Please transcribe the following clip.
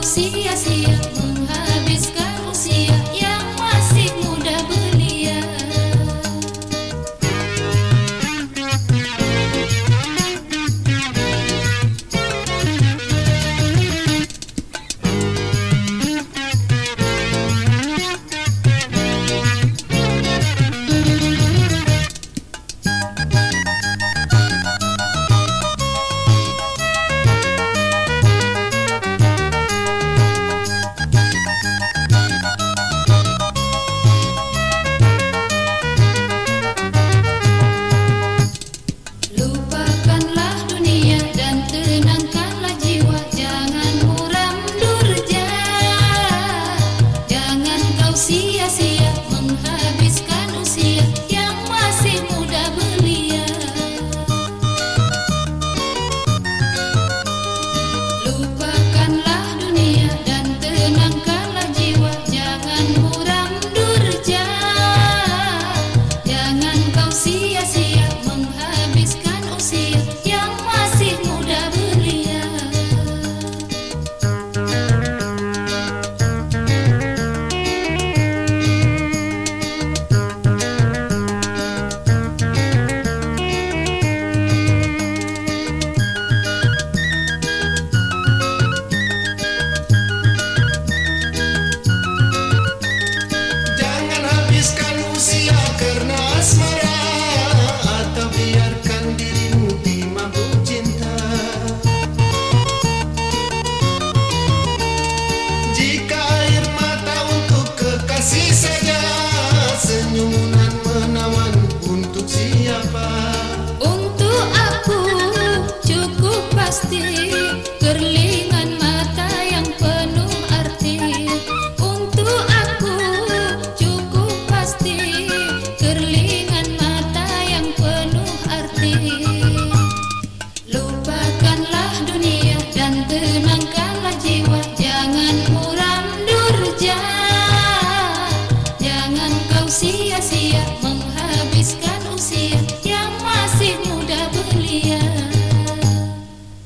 Tenangkanlah